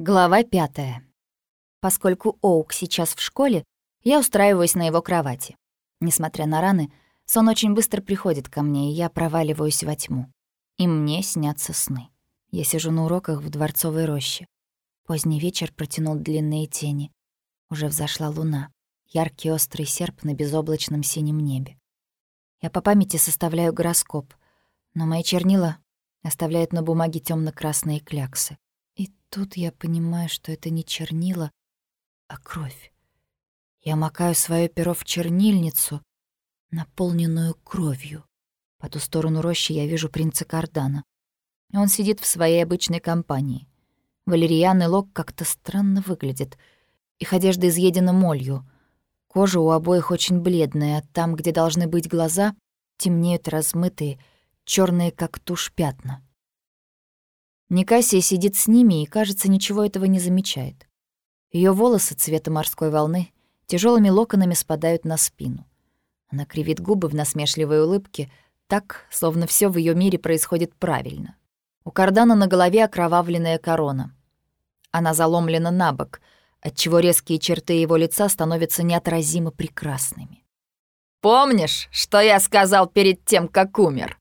Глава пятая. Поскольку Оук сейчас в школе, я устраиваюсь на его кровати. Несмотря на раны, сон очень быстро приходит ко мне, и я проваливаюсь во тьму. И мне снятся сны. Я сижу на уроках в дворцовой роще. Поздний вечер протянул длинные тени. Уже взошла луна, яркий острый серп на безоблачном синем небе. Я по памяти составляю гороскоп, но мои чернила оставляют на бумаге темно красные кляксы. Тут я понимаю, что это не чернила, а кровь. Я макаю свое перо в чернильницу, наполненную кровью. По ту сторону рощи я вижу принца Кардана. Он сидит в своей обычной компании. Валериан и Лок как-то странно выглядят. Их одежда изъедена молью. Кожа у обоих очень бледная, а там, где должны быть глаза, темнеют размытые, черные как тушь пятна. Никасия сидит с ними и, кажется, ничего этого не замечает. Ее волосы цвета морской волны тяжелыми локонами спадают на спину. Она кривит губы в насмешливой улыбке, так, словно все в ее мире происходит правильно. У Кардана на голове окровавленная корона. Она заломлена на бок, отчего резкие черты его лица становятся неотразимо прекрасными. «Помнишь, что я сказал перед тем, как умер?»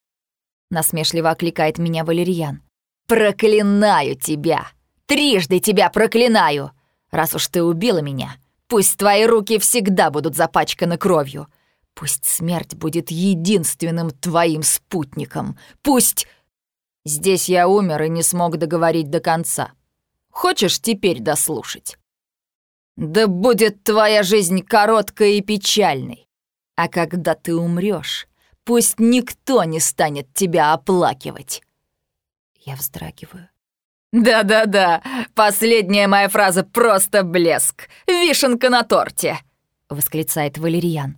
Насмешливо окликает меня Валерьян. «Проклинаю тебя! Трижды тебя проклинаю! Раз уж ты убила меня, пусть твои руки всегда будут запачканы кровью. Пусть смерть будет единственным твоим спутником. Пусть...» Здесь я умер и не смог договорить до конца. Хочешь теперь дослушать? Да будет твоя жизнь короткой и печальной. А когда ты умрешь, пусть никто не станет тебя оплакивать. Я вздрагиваю. «Да-да-да, последняя моя фраза просто блеск! Вишенка на торте!» — восклицает Валерьян.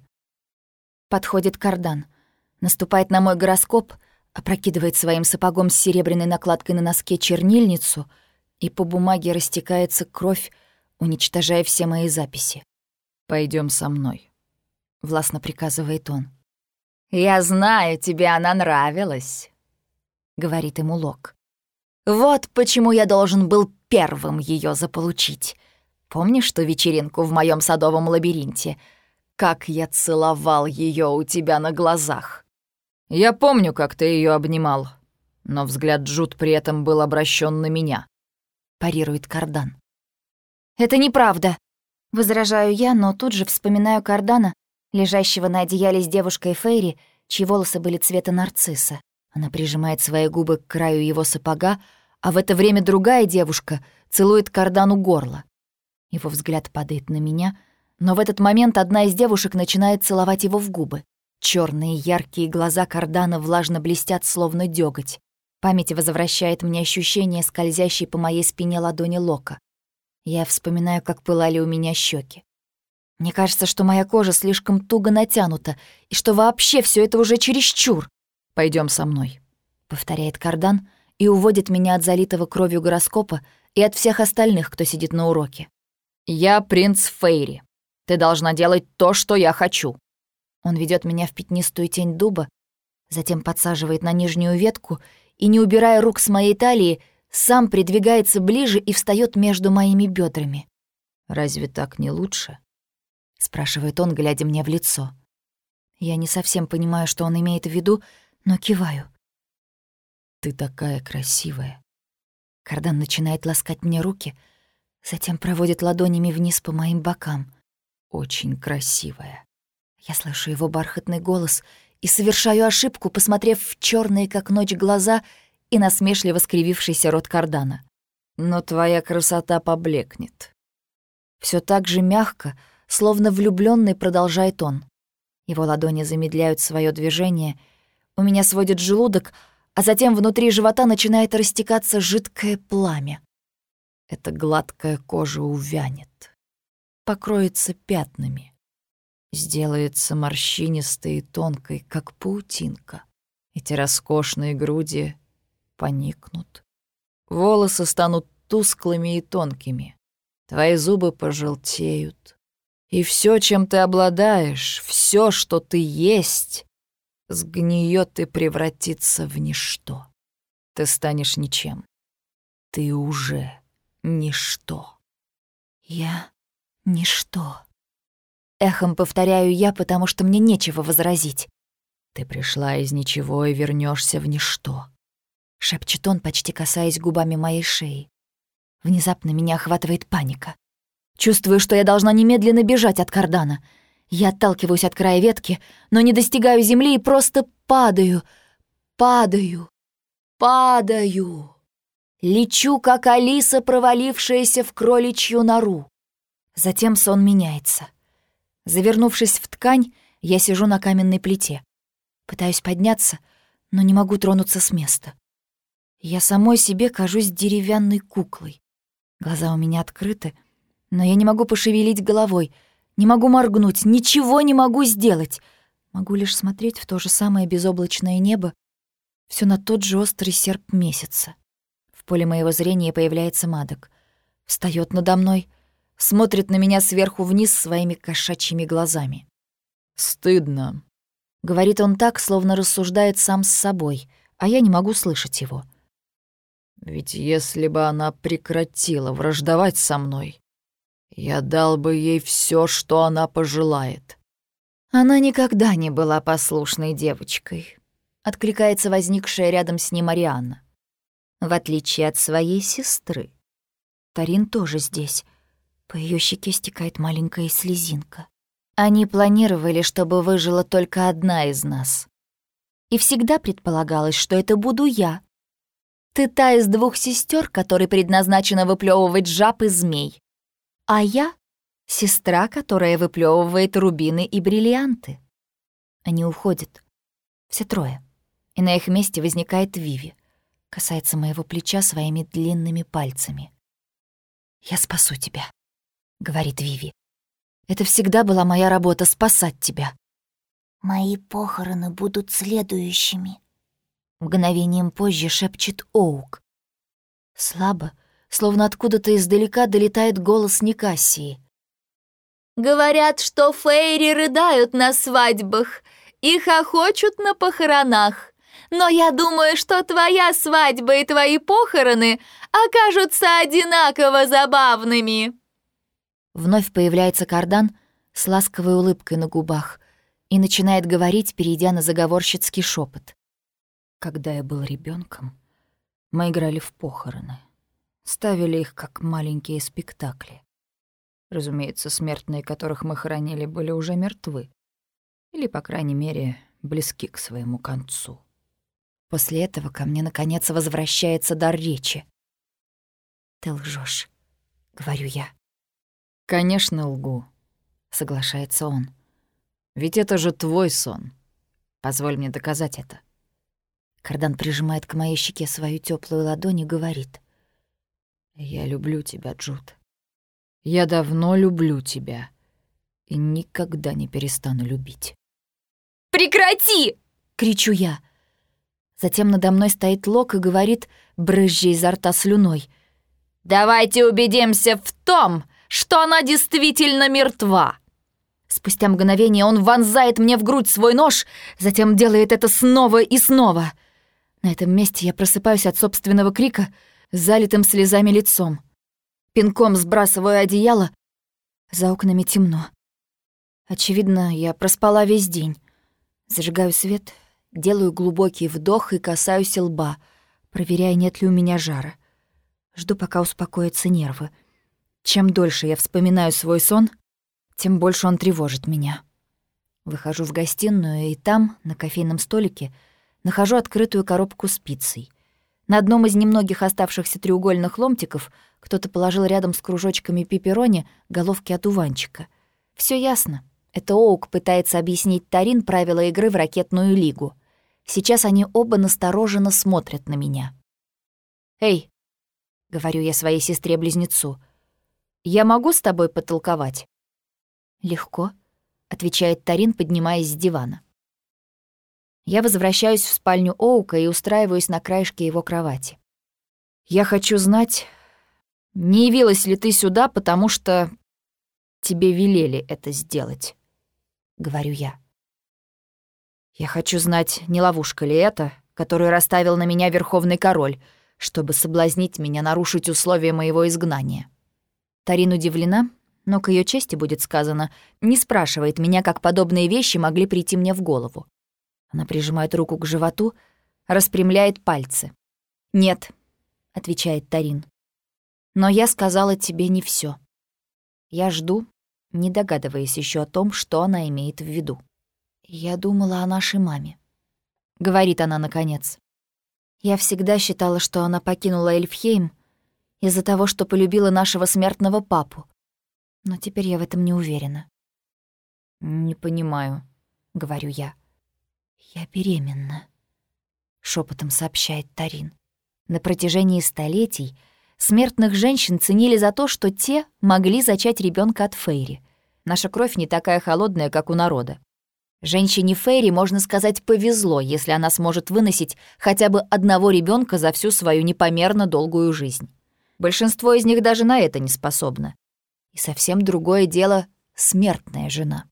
Подходит кардан, наступает на мой гороскоп, опрокидывает своим сапогом с серебряной накладкой на носке чернильницу, и по бумаге растекается кровь, уничтожая все мои записи. Пойдем со мной», — властно приказывает он. «Я знаю, тебе она нравилась», — говорит ему Лок. Вот почему я должен был первым ее заполучить. Помнишь ту вечеринку в моем садовом лабиринте? Как я целовал ее у тебя на глазах. Я помню, как ты ее обнимал, но взгляд Джуд при этом был обращен на меня. Парирует Кардан. Это неправда. Возражаю я, но тут же вспоминаю Кардана, лежащего на одеяле с девушкой Фейри, чьи волосы были цвета нарцисса. Она прижимает свои губы к краю его сапога, а в это время другая девушка целует кардану горло. Его взгляд падает на меня, но в этот момент одна из девушек начинает целовать его в губы. Черные яркие глаза кардана влажно блестят, словно дёготь. Память возвращает мне ощущение скользящей по моей спине ладони Лока. Я вспоминаю, как пылали у меня щеки. Мне кажется, что моя кожа слишком туго натянута, и что вообще все это уже чересчур. Пойдем со мной», — повторяет Кардан и уводит меня от залитого кровью гороскопа и от всех остальных, кто сидит на уроке. «Я принц Фейри. Ты должна делать то, что я хочу». Он ведет меня в пятнистую тень дуба, затем подсаживает на нижнюю ветку и, не убирая рук с моей талии, сам придвигается ближе и встает между моими бедрами. «Разве так не лучше?» — спрашивает он, глядя мне в лицо. Я не совсем понимаю, что он имеет в виду, но киваю. «Ты такая красивая». Кардан начинает ласкать мне руки, затем проводит ладонями вниз по моим бокам. «Очень красивая». Я слышу его бархатный голос и совершаю ошибку, посмотрев в черные как ночь глаза и насмешливо скривившийся рот Кардана. «Но твоя красота поблекнет». Все так же мягко, словно влюбленный, продолжает он. Его ладони замедляют свое движение — у меня сводит желудок, а затем внутри живота начинает растекаться жидкое пламя. Эта гладкая кожа увянет, покроется пятнами, сделается морщинистой и тонкой, как паутинка. Эти роскошные груди поникнут. Волосы станут тусклыми и тонкими. Твои зубы пожелтеют. И все, чем ты обладаешь, все, что ты есть, сгниет и превратится в ничто. Ты станешь ничем. Ты уже ничто. Я ничто. Эхом повторяю я, потому что мне нечего возразить. Ты пришла из ничего и вернешься в ничто. Шепчет он, почти касаясь губами моей шеи. Внезапно меня охватывает паника. Чувствую, что я должна немедленно бежать от кардана. Я отталкиваюсь от края ветки, но не достигаю земли и просто падаю, падаю, падаю. Лечу, как Алиса, провалившаяся в кроличью нору. Затем сон меняется. Завернувшись в ткань, я сижу на каменной плите. Пытаюсь подняться, но не могу тронуться с места. Я самой себе кажусь деревянной куклой. Глаза у меня открыты, но я не могу пошевелить головой, не могу моргнуть, ничего не могу сделать. Могу лишь смотреть в то же самое безоблачное небо, все на тот же острый серп месяца. В поле моего зрения появляется Мадок. Встает надо мной, смотрит на меня сверху вниз своими кошачьими глазами. «Стыдно», — говорит он так, словно рассуждает сам с собой, а я не могу слышать его. «Ведь если бы она прекратила враждовать со мной, я дал бы ей все, что она пожелает». Она никогда не была послушной девочкой, откликается возникшая рядом с ним Арианна. В отличие от своей сестры. Тарин тоже здесь. По ее щеке стекает маленькая слезинка. Они планировали, чтобы выжила только одна из нас. И всегда предполагалось, что это буду я. Ты та из двух сестер, которой предназначена выплевывать жаб и змей. А я — сестра, которая выплевывает рубины и бриллианты. Они уходят. Все трое. И на их месте возникает Виви. Касается моего плеча своими длинными пальцами. «Я спасу тебя», — говорит Виви. «Это всегда была моя работа — спасать тебя». «Мои похороны будут следующими», — мгновением позже шепчет Оук. Слабо, словно откуда-то издалека долетает голос Никассии. «Говорят, что фейри рыдают на свадьбах и хохочут на похоронах. Но я думаю, что твоя свадьба и твои похороны окажутся одинаково забавными». Вновь появляется кардан с ласковой улыбкой на губах и начинает говорить, перейдя на заговорщицкий шепот. Когда я был ребенком, мы играли в похороны. Ставили их как маленькие спектакли. Разумеется, смертные, которых мы хоронили, были уже мертвы. Или, по крайней мере, близки к своему концу. После этого ко мне, наконец, возвращается дар речи. «Ты лжешь, говорю я. «Конечно, лгу», — соглашается он. «Ведь это же твой сон. Позволь мне доказать это». Кардан прижимает к моей щеке свою теплую ладонь и говорит. «Я люблю тебя, Джуд. Я давно люблю тебя и никогда не перестану любить». «Прекрати!» — кричу я. Затем надо мной стоит Лок и говорит, брызжа изо рта слюной. «Давайте убедимся в том, что она действительно мертва!» Спустя мгновение он вонзает мне в грудь свой нож, затем делает это снова и снова. На этом месте я просыпаюсь от собственного крика — залитым слезами лицом. Пинком сбрасываю одеяло. За окнами темно. Очевидно, я проспала весь день. Зажигаю свет, делаю глубокий вдох и касаюсь лба, проверяя, нет ли у меня жара. Жду, пока успокоятся нервы. Чем дольше я вспоминаю свой сон, тем больше он тревожит меня. Выхожу в гостиную, и там, на кофейном столике, нахожу открытую коробку с пиццей. На одном из немногих оставшихся треугольных ломтиков кто-то положил рядом с кружочками пепперони головки от уванчика. Все ясно. Это Оук пытается объяснить Тарин правила игры в ракетную лигу. Сейчас они оба настороженно смотрят на меня. «Эй», — говорю я своей сестре-близнецу, — «я могу с тобой потолковать?» «Легко», — отвечает Тарин, поднимаясь с дивана. Я возвращаюсь в спальню Оука и устраиваюсь на краешке его кровати. «Я хочу знать, не явилась ли ты сюда, потому что тебе велели это сделать?» — говорю я. «Я хочу знать, не ловушка ли это, которую расставил на меня Верховный Король, чтобы соблазнить меня нарушить условия моего изгнания. Тарин удивлена, но к ее чести будет сказано, не спрашивает меня, как подобные вещи могли прийти мне в голову. Она прижимает руку к животу, распрямляет пальцы. «Нет», — отвечает Тарин. «Но я сказала тебе не все. Я жду, не догадываясь еще о том, что она имеет в виду. Я думала о нашей маме. Говорит она наконец. Я всегда считала, что она покинула Эльфхейм из-за того, что полюбила нашего смертного папу. Но теперь я в этом не уверена. «Не понимаю», — говорю я. «Я беременна», — шепотом сообщает Тарин. На протяжении столетий смертных женщин ценили за то, что те могли зачать ребенка от Фейри. Наша кровь не такая холодная, как у народа. Женщине Фейри, можно сказать, повезло, если она сможет выносить хотя бы одного ребенка за всю свою непомерно долгую жизнь. Большинство из них даже на это не способно. И совсем другое дело — смертная жена.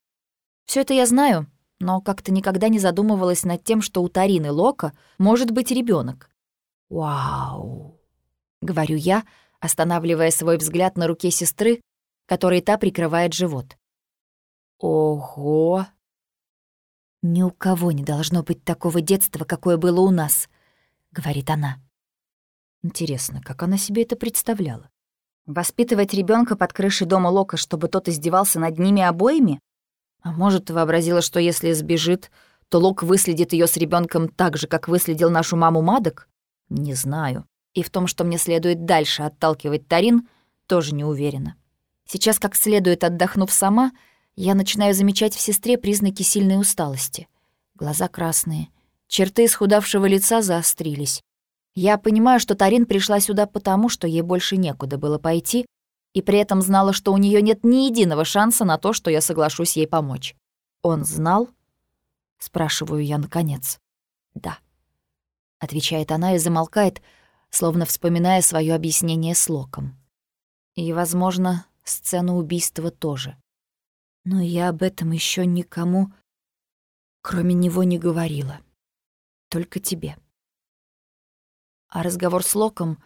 Все это я знаю, но как-то никогда не задумывалась над тем, что у Тарины Лока может быть ребенок. «Вау!» — говорю я, останавливая свой взгляд на руке сестры, которой та прикрывает живот. «Ого!» «Ни у кого не должно быть такого детства, какое было у нас», — говорит она. Интересно, как она себе это представляла? Воспитывать ребенка под крышей дома Лока, чтобы тот издевался над ними обоими? А может, вообразила, что если сбежит, то Лок выследит ее с ребенком так же, как выследил нашу маму Мадок? Не знаю. И в том, что мне следует дальше отталкивать Тарин, тоже не уверена. Сейчас, как следует отдохнув сама, — я начинаю замечать в сестре признаки сильной усталости. Глаза красные, черты исхудавшего лица заострились. Я понимаю, что Тарин пришла сюда потому, что ей больше некуда было пойти, и при этом знала, что у нее нет ни единого шанса на то, что я соглашусь ей помочь. «Он знал?» — спрашиваю я наконец. «Да», — отвечает она и замолкает, словно вспоминая свое объяснение с Локом. И, возможно, сцену убийства тоже. Но я об этом еще никому, кроме него, не говорила. Только тебе. А разговор с Локом,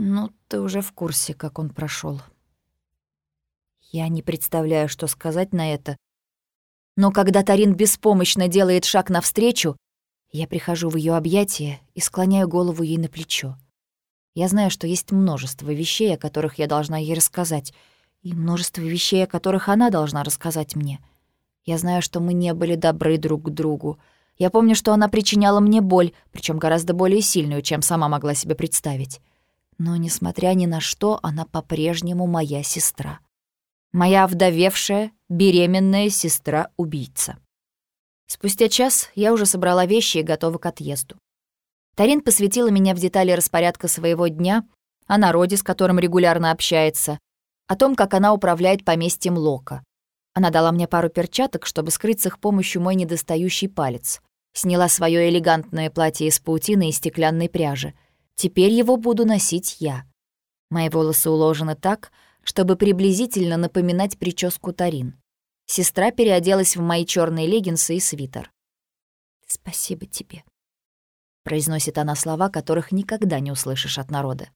ну, ты уже в курсе, как он прошел. Я не представляю, что сказать на это. Но когда Тарин беспомощно делает шаг навстречу, я прихожу в ее объятия и склоняю голову ей на плечо. Я знаю, что есть множество вещей, о которых я должна ей рассказать — и множество вещей, о которых она должна рассказать мне. Я знаю, что мы не были добры друг к другу. Я помню, что она причиняла мне боль, причем гораздо более сильную, чем сама могла себе представить. Но, несмотря ни на что, она по-прежнему моя сестра. Моя вдовевшая, беременная сестра-убийца. Спустя час я уже собрала вещи и готова к отъезду. Тарин посвятила меня в детали распорядка своего дня, о народе, с которым регулярно общается, о том, как она управляет поместьем Лока. Она дала мне пару перчаток, чтобы скрыть с их помощью мой недостающий палец. Сняла свое элегантное платье из паутины и стеклянной пряжи. Теперь его буду носить я. Мои волосы уложены так, чтобы приблизительно напоминать прическу Тарин. Сестра переоделась в мои черные леггинсы и свитер. «Спасибо тебе», — произносит она слова, которых никогда не услышишь от народа.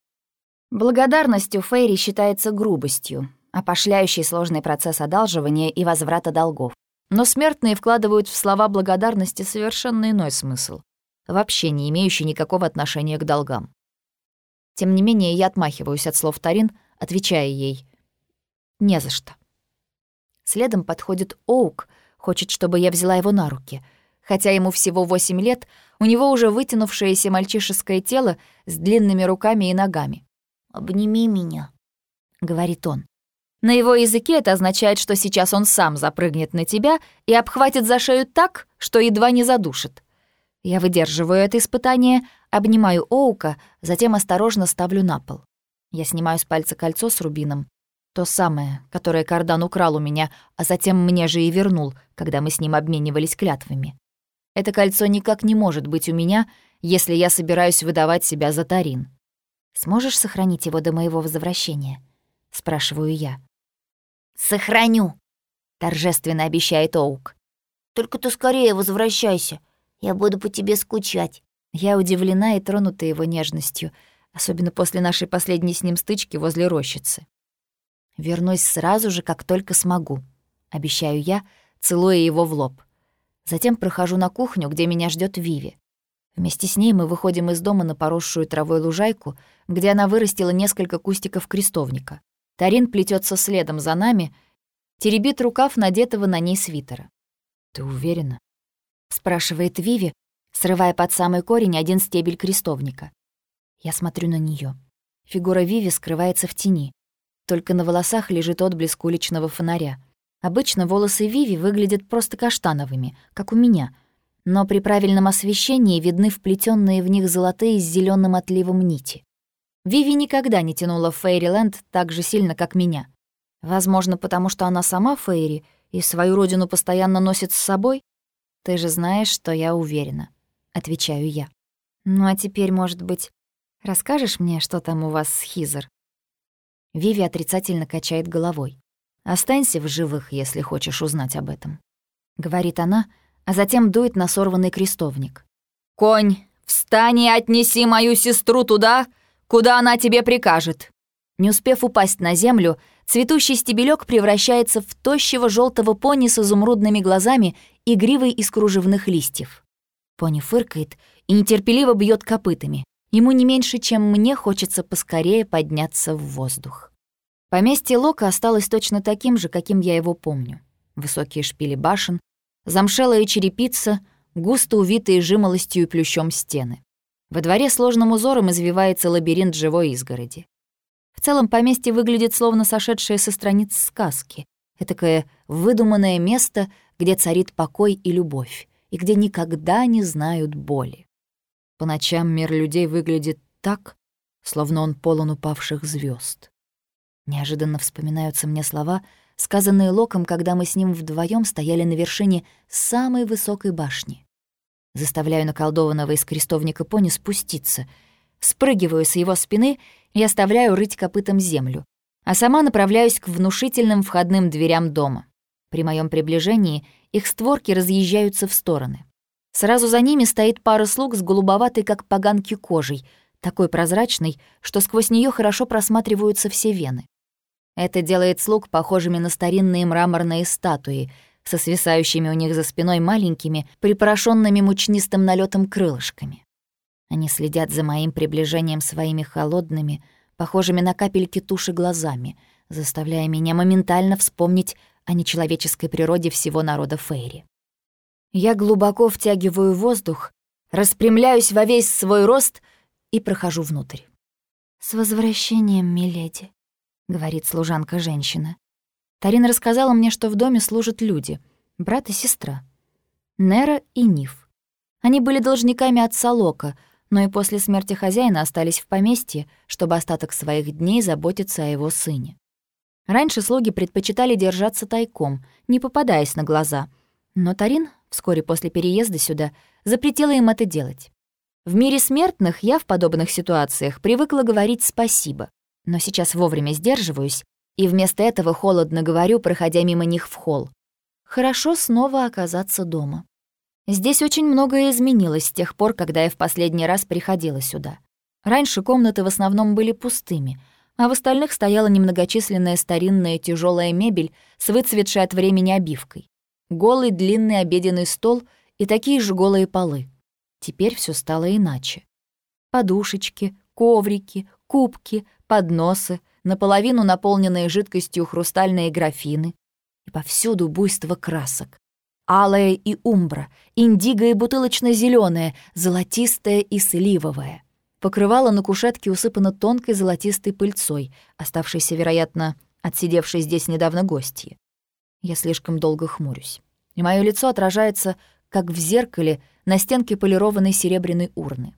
Благодарностью Фейри считается грубостью, опошляющей сложный процесс одалживания и возврата долгов. Но смертные вкладывают в слова благодарности совершенно иной смысл, вообще не имеющий никакого отношения к долгам. Тем не менее, я отмахиваюсь от слов Тарин, отвечая ей «Не за что». Следом подходит Оук, хочет, чтобы я взяла его на руки. Хотя ему всего восемь лет, у него уже вытянувшееся мальчишеское тело с длинными руками и ногами. «Обними меня», — говорит он. На его языке это означает, что сейчас он сам запрыгнет на тебя и обхватит за шею так, что едва не задушит. Я выдерживаю это испытание, обнимаю Оука, затем осторожно ставлю на пол. Я снимаю с пальца кольцо с рубином. То самое, которое Кардан украл у меня, а затем мне же и вернул, когда мы с ним обменивались клятвами. Это кольцо никак не может быть у меня, если я собираюсь выдавать себя за Тарин. Сможешь сохранить его до моего возвращения?» — спрашиваю я. «Сохраню», — торжественно обещает Оук. «Только ты скорее возвращайся. Я буду по тебе скучать». Я удивлена и тронута его нежностью, особенно после нашей последней с ним стычки возле рощицы. Вернусь сразу же, как только смогу, обещаю я, целуя его в лоб. Затем прохожу на кухню, где меня ждет Виви. Вместе с ней мы выходим из дома на поросшую травой лужайку, где она вырастила несколько кустиков крестовника. Тарин плетется следом за нами, теребит рукав надетого на ней свитера. «Ты уверена?» — спрашивает Виви, срывая под самый корень один стебель крестовника. Я смотрю на нее. Фигура Виви скрывается в тени. Только на волосах лежит отблеск уличного фонаря. Обычно волосы Виви выглядят просто каштановыми, как у меня, но при правильном освещении видны вплетенные в них золотые с зеленым отливом нити. Виви никогда не тянула в Фейриленд так же сильно, как меня. Возможно, потому что она сама Фейри и свою родину постоянно носит с собой? Ты же знаешь, что я уверена отвечаю я. Ну а теперь, может быть, расскажешь мне, что там у вас с Хизер? Виви отрицательно качает головой. Останься в живых, если хочешь узнать об этом, говорит она, а затем дует на сорванный крестовник. Конь, встань и отнеси мою сестру туда, куда она тебе прикажет. Не успев упасть на землю, цветущий стебелек превращается в тощего желтого пони с изумрудными глазами и гривой из кружевных листьев. Пони фыркает и нетерпеливо бьет копытами. Ему не меньше, чем мне хочется поскорее подняться в воздух. Поместье Лока осталось точно таким же, каким я его помню. Высокие шпили башен, замшелая черепица, густо увитые жимолостью и плющом стены. Во дворе сложным узором извивается лабиринт живой изгороди. В целом поместье выглядит словно сошедшее со страниц сказки. Этакое выдуманное место, где царит покой и любовь и где никогда не знают боли. По ночам мир людей выглядит так, словно он полон упавших звезд. Неожиданно вспоминаются мне слова, сказанные Локом, когда мы с ним вдвоем стояли на вершине самой высокой башни. Заставляю наколдованного из крестовника пони спуститься, спрыгиваю с его спины и оставляю рыть копытом землю, а сама направляюсь к внушительным входным дверям дома. При моем приближении их створки разъезжаются в стороны. Сразу за ними стоит пара слуг с голубоватой, как поганки, кожей, такой прозрачной, что сквозь нее хорошо просматриваются все вены. Это делает слуг похожими на старинные мраморные статуи, со свисающими у них за спиной маленькими, припорошенными мучнистым налетом крылышками. Они следят за моим приближением своими холодными, похожими на капельки туши глазами, заставляя меня моментально вспомнить о нечеловеческой природе всего народа Фейри. Я глубоко втягиваю воздух, распрямляюсь во весь свой рост и прохожу внутрь. «С возвращением, миледи», — говорит служанка-женщина. Тарин рассказала мне, что в доме служат люди, брат и сестра. Нера и Ниф. Они были должниками отца Лока, но и после смерти хозяина остались в поместье, чтобы остаток своих дней заботиться о его сыне. Раньше слуги предпочитали держаться тайком, не попадаясь на глаза. Но Тарин, вскоре после переезда сюда, запретила им это делать. В мире смертных я в подобных ситуациях привыкла говорить «спасибо», но сейчас вовремя сдерживаюсь и вместо этого холодно говорю, проходя мимо них в холл. Хорошо снова оказаться дома. Здесь очень многое изменилось с тех пор, когда я в последний раз приходила сюда. Раньше комнаты в основном были пустыми — а в остальных стояла немногочисленная старинная тяжелая мебель с выцветшей от времени обивкой, голый длинный обеденный стол и такие же голые полы. Теперь все стало иначе. Подушечки, коврики, кубки, подносы, наполовину наполненные жидкостью хрустальные графины. И повсюду буйство красок. Алая и умбра, индиго и бутылочно зеленое золотистое и сливовое. Покрывало на кушетке усыпано тонкой золотистой пыльцой, оставшейся, вероятно, отсидевшей здесь недавно гостьи. Я слишком долго хмурюсь. И мое лицо отражается, как в зеркале, на стенке полированной серебряной урны.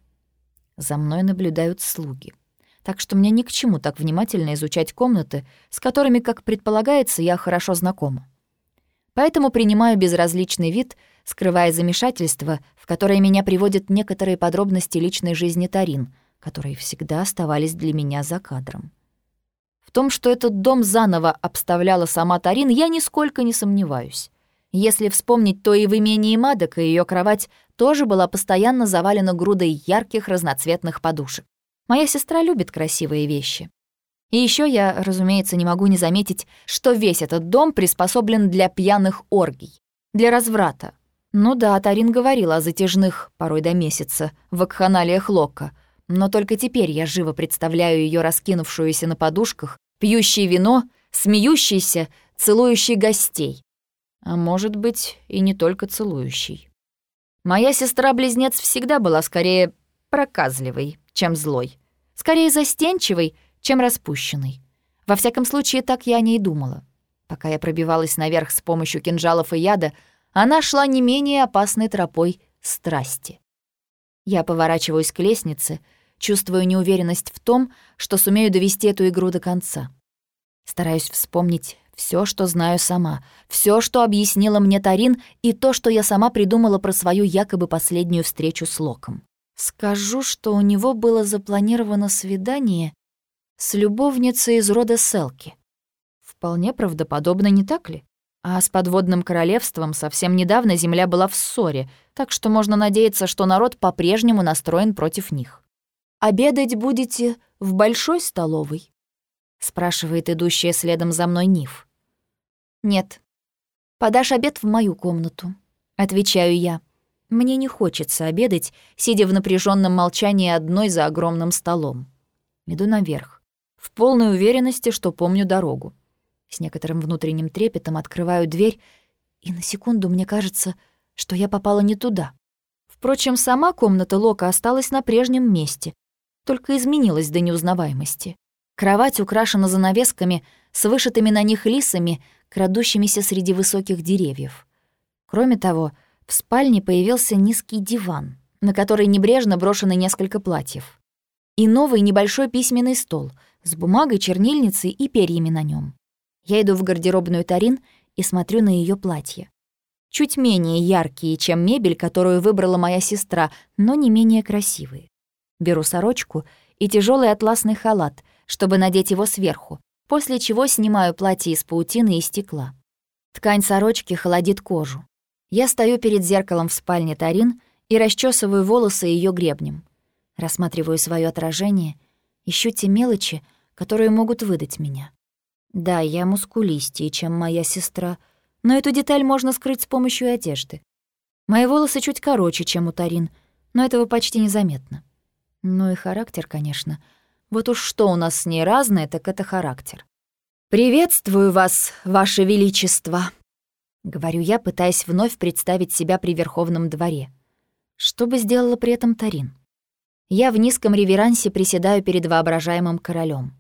За мной наблюдают слуги. Так что мне ни к чему так внимательно изучать комнаты, с которыми, как предполагается, я хорошо знакома. Поэтому принимаю безразличный вид, скрывая замешательство, в которое меня приводят некоторые подробности личной жизни Тарин, которые всегда оставались для меня за кадром. В том, что этот дом заново обставляла сама Тарин, я нисколько не сомневаюсь. Если вспомнить, то и в имении Мадок ее кровать тоже была постоянно завалена грудой ярких разноцветных подушек. Моя сестра любит красивые вещи. И еще я, разумеется, не могу не заметить, что весь этот дом приспособлен для пьяных оргий, для разврата. Ну да, Тарин говорила о затяжных, порой до месяца, вакханалиях Локка, но только теперь я живо представляю ее раскинувшуюся на подушках, пьющей вино, смеющейся, целующей гостей. А может быть, и не только целующей. Моя сестра-близнец всегда была скорее проказливой, чем злой. Скорее застенчивой, чем распущенной. Во всяком случае, так я о ней думала. Пока я пробивалась наверх с помощью кинжалов и яда, она шла не менее опасной тропой страсти. Я поворачиваюсь к лестнице, чувствую неуверенность в том, что сумею довести эту игру до конца. Стараюсь вспомнить все, что знаю сама, все, что объяснила мне Тарин, и то, что я сама придумала про свою якобы последнюю встречу с Локом. Скажу, что у него было запланировано свидание с любовницей из рода Селки. Вполне правдоподобно, не так ли? А с подводным королевством совсем недавно земля была в ссоре, так что можно надеяться, что народ по-прежнему настроен против них. «Обедать будете в большой столовой?» — спрашивает идущая следом за мной Ниф. «Нет. Подашь обед в мою комнату», — отвечаю я. Мне не хочется обедать, сидя в напряженном молчании одной за огромным столом. Иду наверх, в полной уверенности, что помню дорогу. С некоторым внутренним трепетом открываю дверь, и на секунду мне кажется, что я попала не туда. Впрочем, сама комната Лока осталась на прежнем месте, только изменилась до неузнаваемости. Кровать украшена занавесками с вышитыми на них лисами, крадущимися среди высоких деревьев. Кроме того, в спальне появился низкий диван, на который небрежно брошены несколько платьев. И новый небольшой письменный стол с бумагой, чернильницей и перьями на нем. Я иду в гардеробную Тарин и смотрю на ее платье. Чуть менее яркие, чем мебель, которую выбрала моя сестра, но не менее красивые. Беру сорочку и тяжелый атласный халат, чтобы надеть его сверху, после чего снимаю платье из паутины и стекла. Ткань сорочки холодит кожу. Я стою перед зеркалом в спальне Тарин и расчесываю волосы ее гребнем. Рассматриваю свое отражение, ищу те мелочи, которые могут выдать меня. Да, я мускулистее, чем моя сестра, но эту деталь можно скрыть с помощью одежды. Мои волосы чуть короче, чем у Тарин, но этого почти незаметно. Ну и характер, конечно. Вот уж что у нас с ней разное, так это характер. «Приветствую вас, ваше величество», — говорю я, пытаясь вновь представить себя при Верховном дворе. Что бы сделала при этом Тарин? Я в низком реверансе приседаю перед воображаемым королем.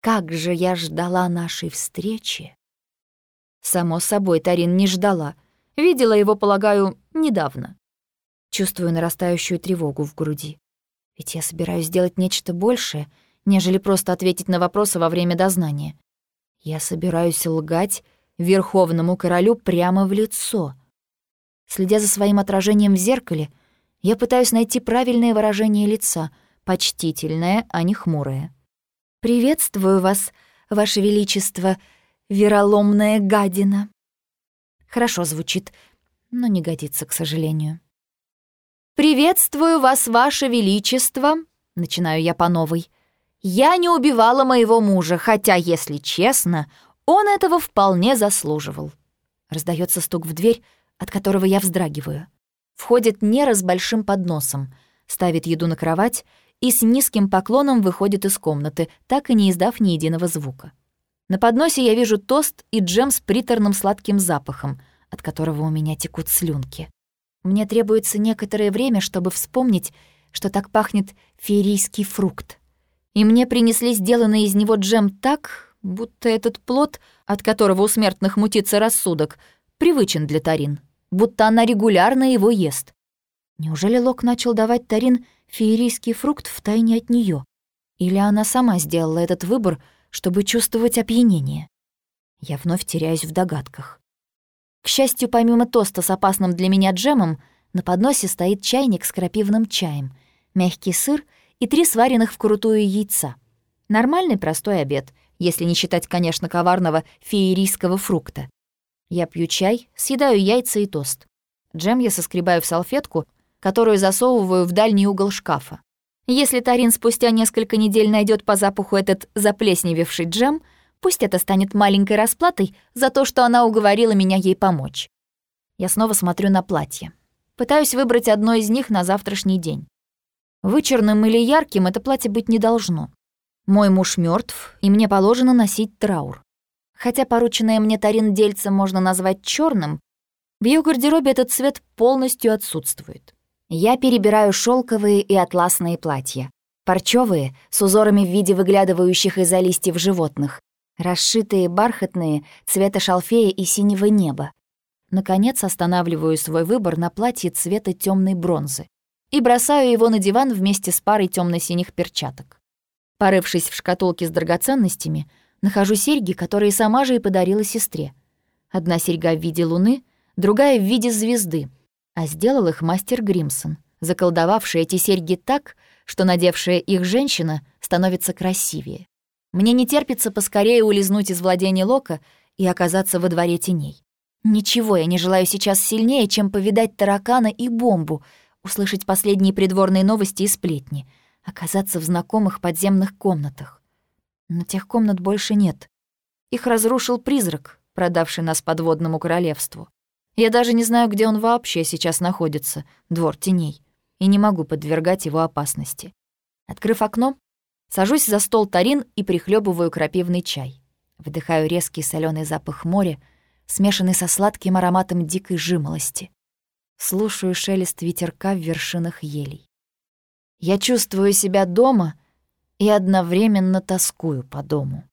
Как же я ждала нашей встречи! Само собой, Тарин не ждала. Видела его, полагаю, недавно. Чувствую нарастающую тревогу в груди. Ведь я собираюсь сделать нечто большее, нежели просто ответить на вопросы во время дознания. Я собираюсь лгать верховному королю прямо в лицо. Следя за своим отражением в зеркале, я пытаюсь найти правильное выражение лица, почтительное, а не хмурое. «Приветствую вас, ваше величество, вероломная гадина». Хорошо звучит, но не годится, к сожалению. «Приветствую вас, ваше величество», — начинаю я по новой. «Я не убивала моего мужа, хотя, если честно, он этого вполне заслуживал». Раздается стук в дверь, от которого я вздрагиваю. Входит Нера с большим подносом, ставит еду на кровать и с низким поклоном выходит из комнаты, так и не издав ни единого звука. На подносе я вижу тост и джем с приторным сладким запахом, от которого у меня текут слюнки. Мне требуется некоторое время, чтобы вспомнить, что так пахнет феерийский фрукт. И мне принесли сделанный из него джем так, будто этот плод, от которого у смертных мутится рассудок, привычен для Тарин, будто она регулярно его ест. Неужели Лок начал давать Тарин феерийский фрукт в тайне от нее? Или она сама сделала этот выбор, чтобы чувствовать опьянение? Я вновь теряюсь в догадках. К счастью, помимо тоста с опасным для меня джемом, на подносе стоит чайник с крапивным чаем, мягкий сыр и три сваренных вкрутую яйца. Нормальный простой обед, если не считать, конечно, коварного феерийского фрукта. Я пью чай, съедаю яйца и тост. Джем я соскребаю в салфетку, которую засовываю в дальний угол шкафа. Если Тарин спустя несколько недель найдет по запаху этот заплесневевший джем, пусть это станет маленькой расплатой за то, что она уговорила меня ей помочь. Я снова смотрю на платье. Пытаюсь выбрать одно из них на завтрашний день. Вычерным или ярким это платье быть не должно. Мой муж мертв, и мне положено носить траур. Хотя порученное мне Тарин дельце можно назвать черным, в ее гардеробе этот цвет полностью отсутствует. Я перебираю шелковые и атласные платья. Парчевые, с узорами в виде выглядывающих из-за листьев животных. Расшитые бархатные, цвета шалфея и синего неба. Наконец останавливаю свой выбор на платье цвета темной бронзы и бросаю его на диван вместе с парой темно синих перчаток. Порывшись в шкатулке с драгоценностями, нахожу серьги, которые сама же и подарила сестре. Одна серьга в виде луны, другая в виде звезды, а сделал их мастер Гримсон, заколдовавший эти серьги так, что надевшая их женщина становится красивее. Мне не терпится поскорее улизнуть из владения Лока и оказаться во дворе теней. Ничего я не желаю сейчас сильнее, чем повидать таракана и бомбу, услышать последние придворные новости и сплетни, оказаться в знакомых подземных комнатах. Но тех комнат больше нет. Их разрушил призрак, продавший нас подводному королевству. Я даже не знаю, где он вообще сейчас находится, двор теней, и не могу подвергать его опасности. Открыв окно, сажусь за стол тарин и прихлебываю крапивный чай. Вдыхаю резкий соленый запах моря, смешанный со сладким ароматом дикой жимолости. Слушаю шелест ветерка в вершинах елей. Я чувствую себя дома и одновременно тоскую по дому.